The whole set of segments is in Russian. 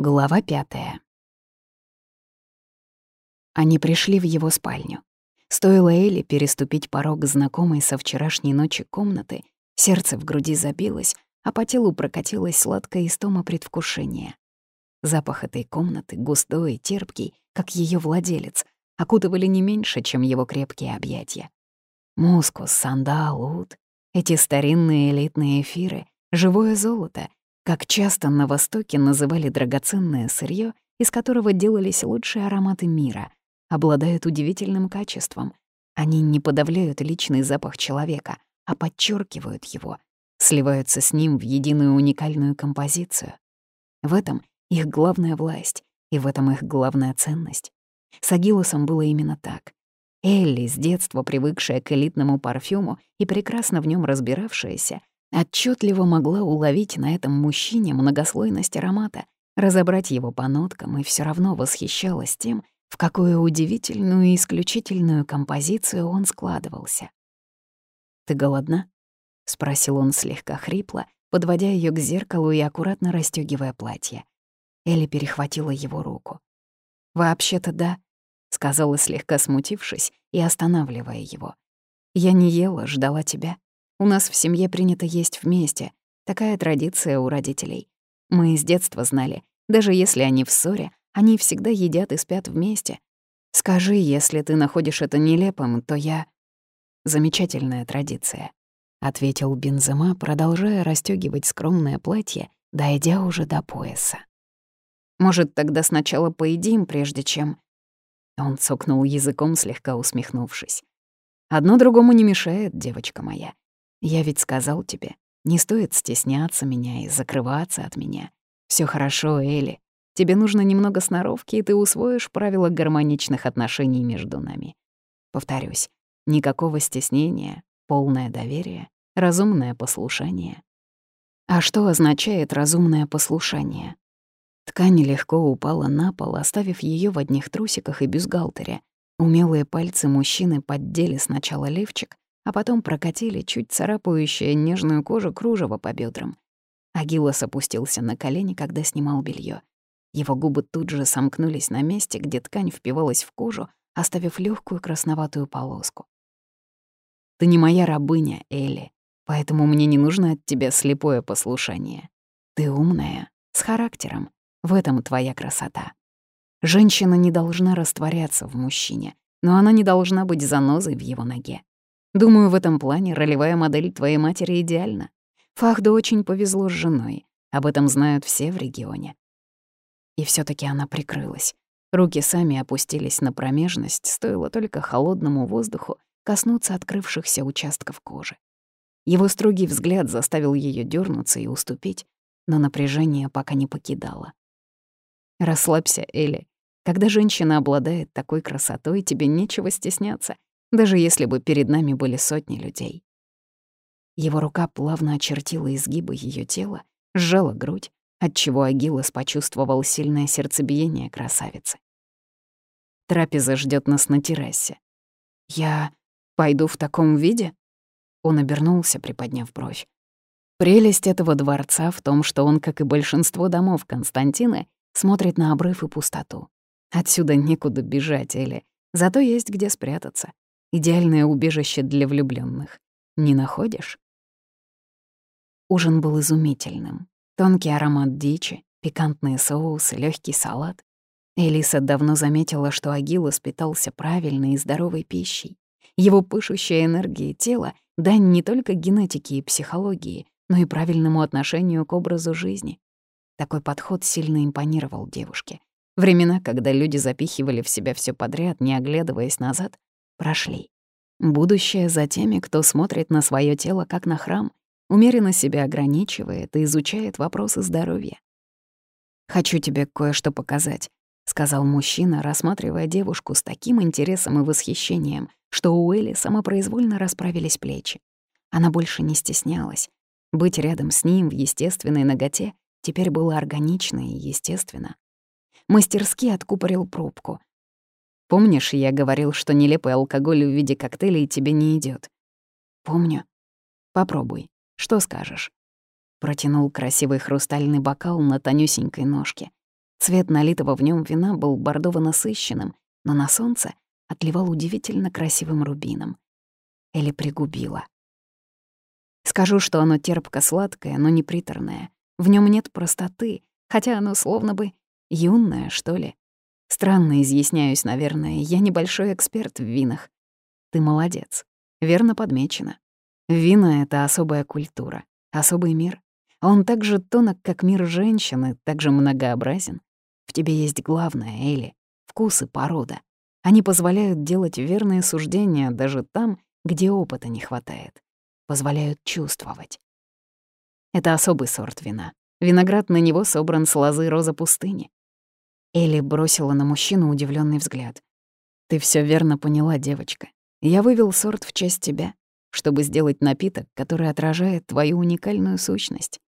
Глава пятая. Они пришли в его спальню. Стоило Элли переступить порог знакомой со вчерашней ночи комнаты, сердце в груди забилось, а по телу прокатилась сладкая истома предвкушения. Запах этой комнаты, густой и терпкий, как ее владелец, окутывали не меньше, чем его крепкие объятия. Мускус, сандал, ут — эти старинные элитные эфиры, живое золото, как часто на Востоке называли драгоценное сырье, из которого делались лучшие ароматы мира, обладают удивительным качеством. Они не подавляют личный запах человека, а подчеркивают его, сливаются с ним в единую уникальную композицию. В этом их главная власть, и в этом их главная ценность. С Агилосом было именно так. Элли, с детства привыкшая к элитному парфюму и прекрасно в нем разбиравшаяся, отчетливо могла уловить на этом мужчине многослойность аромата, разобрать его по ноткам и все равно восхищалась тем, в какую удивительную и исключительную композицию он складывался. «Ты голодна?» — спросил он слегка хрипло, подводя ее к зеркалу и аккуратно расстегивая платье. Элли перехватила его руку. «Вообще-то да», — сказала слегка смутившись и останавливая его. «Я не ела, ждала тебя. У нас в семье принято есть вместе. Такая традиция у родителей. Мы с детства знали, даже если они в ссоре, они всегда едят и спят вместе. Скажи, если ты находишь это нелепым, то я... Замечательная традиция, — ответил Бензема, продолжая расстёгивать скромное платье, дойдя уже до пояса. Может, тогда сначала поедим, прежде чем... Он цокнул языком, слегка усмехнувшись. «Одно другому не мешает, девочка моя. Я ведь сказал тебе, не стоит стесняться меня и закрываться от меня. Все хорошо, Элли. Тебе нужно немного сноровки, и ты усвоишь правила гармоничных отношений между нами. Повторюсь, никакого стеснения, полное доверие, разумное послушание. А что означает разумное послушание? Ткань легко упала на пол, оставив ее в одних трусиках и бюстгальтере. Умелые пальцы мужчины поддели сначала левчик, а потом прокатили чуть царапающее нежную кожу кружево по бедрам. Агилос опустился на колени, когда снимал белье. Его губы тут же сомкнулись на месте, где ткань впивалась в кожу, оставив легкую красноватую полоску. «Ты не моя рабыня, Элли, поэтому мне не нужно от тебя слепое послушание. Ты умная, с характером, в этом твоя красота. Женщина не должна растворяться в мужчине, но она не должна быть занозой в его ноге. Думаю, в этом плане ролевая модель твоей матери идеальна. Фахду очень повезло с женой, об этом знают все в регионе. И все таки она прикрылась. Руки сами опустились на промежность, стоило только холодному воздуху коснуться открывшихся участков кожи. Его строгий взгляд заставил ее дернуться и уступить, но напряжение пока не покидало. «Расслабься, Элли. Когда женщина обладает такой красотой, тебе нечего стесняться, даже если бы перед нами были сотни людей». Его рука плавно очертила изгибы ее тела, сжала грудь, отчего Агилос почувствовал сильное сердцебиение красавицы. Трапеза ждет нас на террасе. «Я пойду в таком виде?» Он обернулся, приподняв бровь. Прелесть этого дворца в том, что он, как и большинство домов Константина, смотрит на обрыв и пустоту. Отсюда некуда бежать, или зато есть где спрятаться. Идеальное убежище для влюбленных. Не находишь? Ужин был изумительным. Тонкий аромат дичи, пикантные соусы, легкий салат. Элиса давно заметила, что Агилос питался правильной и здоровой пищей. Его пышущая энергия тела — дань не только генетики и психологии, но и правильному отношению к образу жизни. Такой подход сильно импонировал девушке. Времена, когда люди запихивали в себя все подряд, не оглядываясь назад, прошли. Будущее за теми, кто смотрит на свое тело как на храм умеренно себя ограничивает и изучает вопросы здоровья. «Хочу тебе кое-что показать», — сказал мужчина, рассматривая девушку с таким интересом и восхищением, что у Элли самопроизвольно расправились плечи. Она больше не стеснялась. Быть рядом с ним в естественной ноготе теперь было органично и естественно. Мастерски откупорил пробку. «Помнишь, я говорил, что нелепый алкоголь в виде коктейлей тебе не идет? «Помню. Попробуй». Что скажешь?» Протянул красивый хрустальный бокал на тонюсенькой ножке. Цвет налитого в нем вина был бордово-насыщенным, но на солнце отливал удивительно красивым рубином. Элли пригубила. Скажу, что оно терпко-сладкое, но не приторное. В нем нет простоты, хотя оно словно бы юное, что ли. Странно изъясняюсь, наверное, я небольшой эксперт в винах. Ты молодец. Верно подмечено. Вина — это особая культура, особый мир. Он так же тонок, как мир женщины, так же многообразен. В тебе есть главное, Элли — вкус и порода. Они позволяют делать верные суждения даже там, где опыта не хватает. Позволяют чувствовать. Это особый сорт вина. Виноград на него собран с лозы роза пустыни. Элли бросила на мужчину удивленный взгляд. «Ты все верно поняла, девочка. Я вывел сорт в честь тебя, чтобы сделать напиток, который отражает твою уникальную сущность.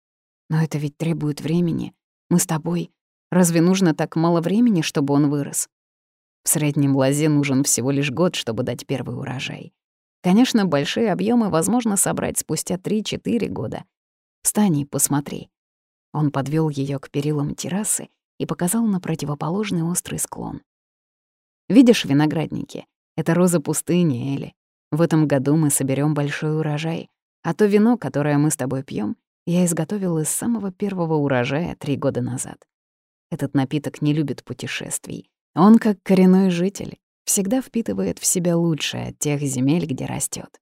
Но это ведь требует времени. Мы с тобой. Разве нужно так мало времени, чтобы он вырос? В среднем лозе нужен всего лишь год, чтобы дать первый урожай. Конечно, большие объемы возможно собрать спустя 3-4 года. Встань и посмотри. Он подвел ее к перилам террасы и показал на противоположный острый склон. «Видишь виноградники? Это роза пустыни, Элли. В этом году мы соберем большой урожай, а то вино, которое мы с тобой пьем, я изготовил из самого первого урожая три года назад. Этот напиток не любит путешествий. Он, как коренной житель, всегда впитывает в себя лучшее от тех земель, где растет.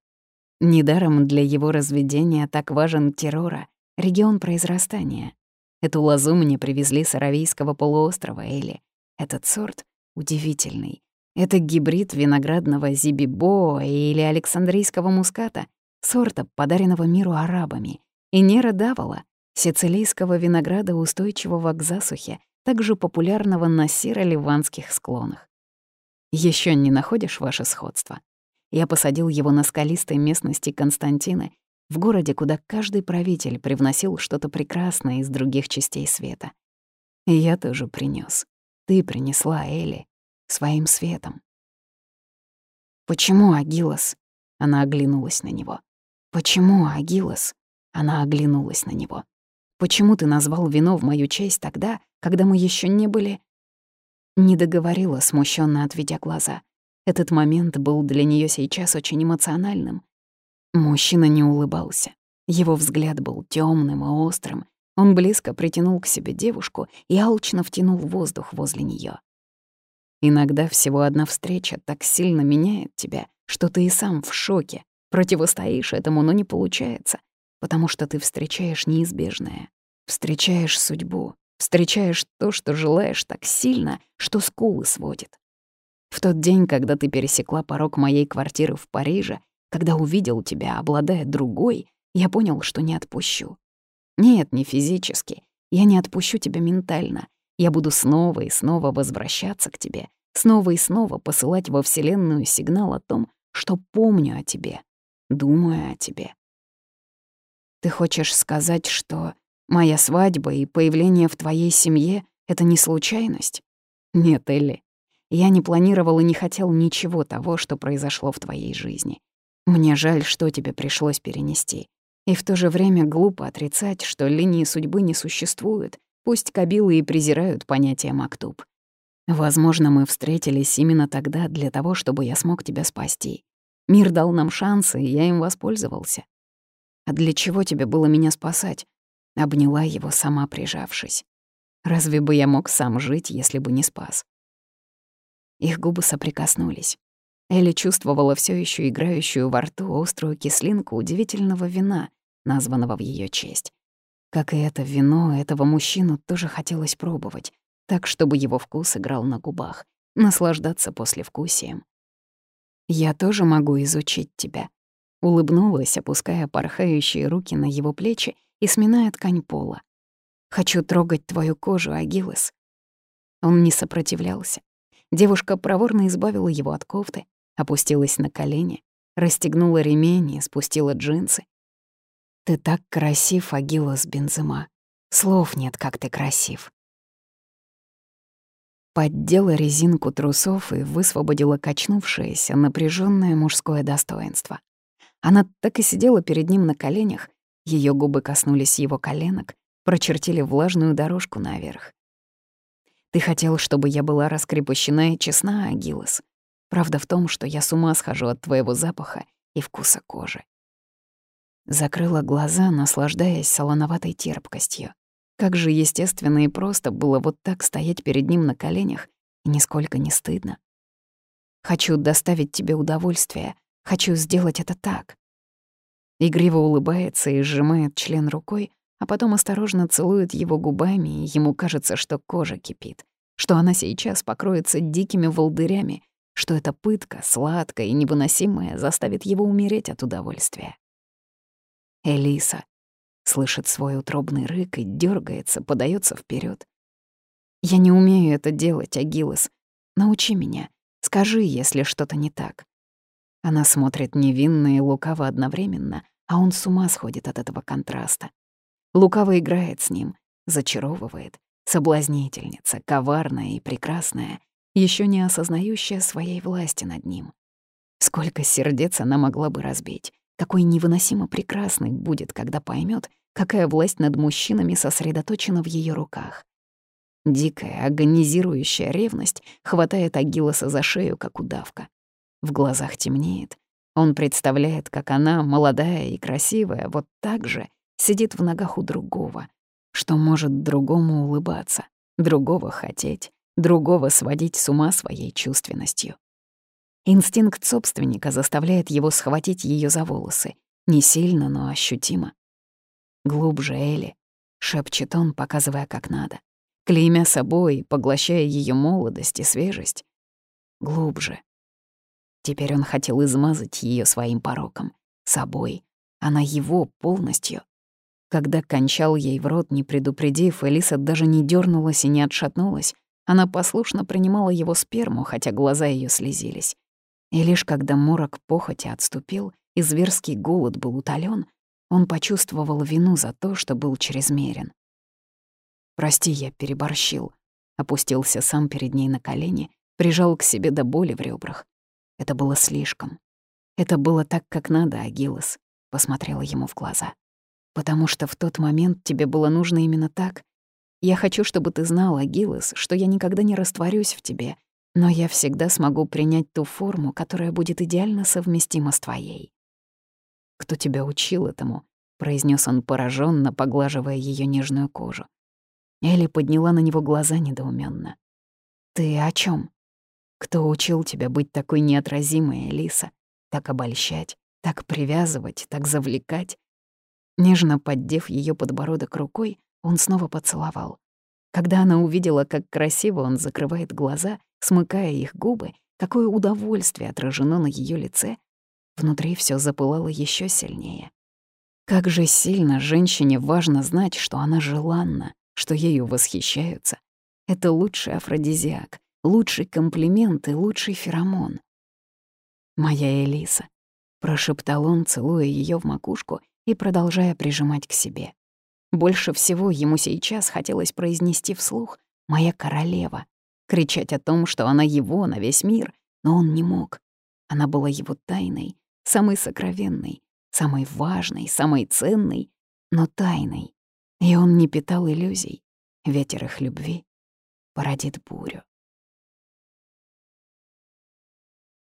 Недаром для его разведения так важен террора, регион произрастания. Эту лозу мне привезли с Аравийского полуострова Эли. Этот сорт удивительный. Это гибрид виноградного зибибо или александрийского муската, сорта, подаренного миру арабами, и Нера Давала, сицилийского винограда, устойчивого к засухе, также популярного на серо-ливанских склонах. Еще не находишь ваше сходство? Я посадил его на скалистой местности Константины, в городе, куда каждый правитель привносил что-то прекрасное из других частей света. И я тоже принес. Ты принесла Эли своим светом. «Почему, Агилос?» — она оглянулась на него. «Почему, Агилос?» — она оглянулась на него. Почему ты назвал вино в мою честь тогда, когда мы еще не были...» Не договорила, смущенно отведя глаза. Этот момент был для нее сейчас очень эмоциональным. Мужчина не улыбался. Его взгляд был темным и острым. Он близко притянул к себе девушку и алчно втянул воздух возле нее. Иногда всего одна встреча так сильно меняет тебя, что ты и сам в шоке. Противостоишь этому, но не получается потому что ты встречаешь неизбежное, встречаешь судьбу, встречаешь то, что желаешь так сильно, что скулы сводит. В тот день, когда ты пересекла порог моей квартиры в Париже, когда увидел тебя, обладая другой, я понял, что не отпущу. Нет, не физически. Я не отпущу тебя ментально. Я буду снова и снова возвращаться к тебе, снова и снова посылать во Вселенную сигнал о том, что помню о тебе, думаю о тебе, ты хочешь сказать, что моя свадьба и появление в твоей семье — это не случайность? Нет, Элли. Я не планировал и не хотел ничего того, что произошло в твоей жизни. Мне жаль, что тебе пришлось перенести. И в то же время глупо отрицать, что линии судьбы не существуют, пусть кабилы и презирают понятие «мактуб». Возможно, мы встретились именно тогда для того, чтобы я смог тебя спасти. Мир дал нам шансы, и я им воспользовался. А для чего тебе было меня спасать? Обняла его, сама прижавшись. Разве бы я мог сам жить, если бы не спас? Их губы соприкоснулись. Элли чувствовала все еще играющую во рту острую кислинку удивительного вина, названного в ее честь. Как и это вино, этого мужчину тоже хотелось пробовать, так, чтобы его вкус играл на губах, наслаждаться послевкусием. «Я тоже могу изучить тебя», Улыбнулась, опуская порхающие руки на его плечи и сминая ткань пола. «Хочу трогать твою кожу, Агилес». Он не сопротивлялся. Девушка проворно избавила его от кофты, опустилась на колени, расстегнула ремень и спустила джинсы. «Ты так красив, Агилос Бензема. Слов нет, как ты красив». Поддела резинку трусов и высвободила качнувшееся, напряженное мужское достоинство. Она так и сидела перед ним на коленях, ее губы коснулись его коленок, прочертили влажную дорожку наверх. Ты хотел, чтобы я была раскрепощена и честна, Агилос. Правда в том, что я с ума схожу от твоего запаха и вкуса кожи. Закрыла глаза, наслаждаясь солоноватой терпкостью. Как же естественно и просто было вот так стоять перед ним на коленях, и нисколько не стыдно. Хочу доставить тебе удовольствие, хочу сделать это так. Игриво улыбается и сжимает член рукой, а потом осторожно целует его губами, и ему кажется, что кожа кипит, что она сейчас покроется дикими волдырями, что эта пытка, сладкая и невыносимая, заставит его умереть от удовольствия. Элиса слышит свой утробный рык и дергается, подается вперед. «Я не умею это делать, Агилос. Научи меня. Скажи, если что-то не так». Она смотрит невинно и лукаво одновременно, а он с ума сходит от этого контраста. Лукаво играет с ним, зачаровывает, соблазнительница, коварная и прекрасная, еще не осознающая своей власти над ним. Сколько сердец она могла бы разбить, какой невыносимо прекрасной будет, когда поймет, какая власть над мужчинами сосредоточена в ее руках. Дикая, агонизирующая ревность хватает Агилоса за шею, как удавка. В глазах темнеет. Он представляет, как она, молодая и красивая, вот так же сидит в ногах у другого, что может другому улыбаться, другого хотеть, другого сводить с ума своей чувственностью. Инстинкт собственника заставляет его схватить ее за волосы, не сильно, но ощутимо. «Глубже, Элли», — шепчет он, показывая, как надо, клеймя собой, поглощая ее молодость и свежесть. «Глубже». Теперь он хотел измазать ее своим пороком, собой, она его полностью. Когда кончал ей в рот, не предупредив, Элиса даже не дернулась и не отшатнулась. Она послушно принимала его сперму, хотя глаза ее слезились. И лишь когда морок похоти отступил и зверский голод был утолен, он почувствовал вину за то, что был чрезмерен. «Прости, я переборщил», — опустился сам перед ней на колени, прижал к себе до боли в ребрах. Это было слишком. Это было так, как надо, Агилос, — посмотрела ему в глаза потому что в тот момент тебе было нужно именно так. Я хочу, чтобы ты знала, Гиллес, что я никогда не растворюсь в тебе, но я всегда смогу принять ту форму, которая будет идеально совместима с твоей. Кто тебя учил этому? произнес он пораженно, поглаживая ее нежную кожу. Элли подняла на него глаза недоуменно. Ты о чем? Кто учил тебя быть такой неотразимой, Элиса? Так обольщать, так привязывать, так завлекать? Нежно поддев ее подбородок рукой, он снова поцеловал. Когда она увидела, как красиво он закрывает глаза, смыкая их губы, какое удовольствие отражено на ее лице, внутри все запылало еще сильнее. Как же сильно женщине важно знать, что она желанна, что ею восхищаются. Это лучший афродизиак, лучший комплимент и лучший феромон. «Моя Элиса», — прошептал он, целуя ее в макушку и продолжая прижимать к себе. Больше всего ему сейчас хотелось произнести вслух «Моя королева», кричать о том, что она его на весь мир, но он не мог. Она была его тайной, самой сокровенной, самой важной, самой ценной, но тайной. И он не питал иллюзий. Ветер их любви породит бурю.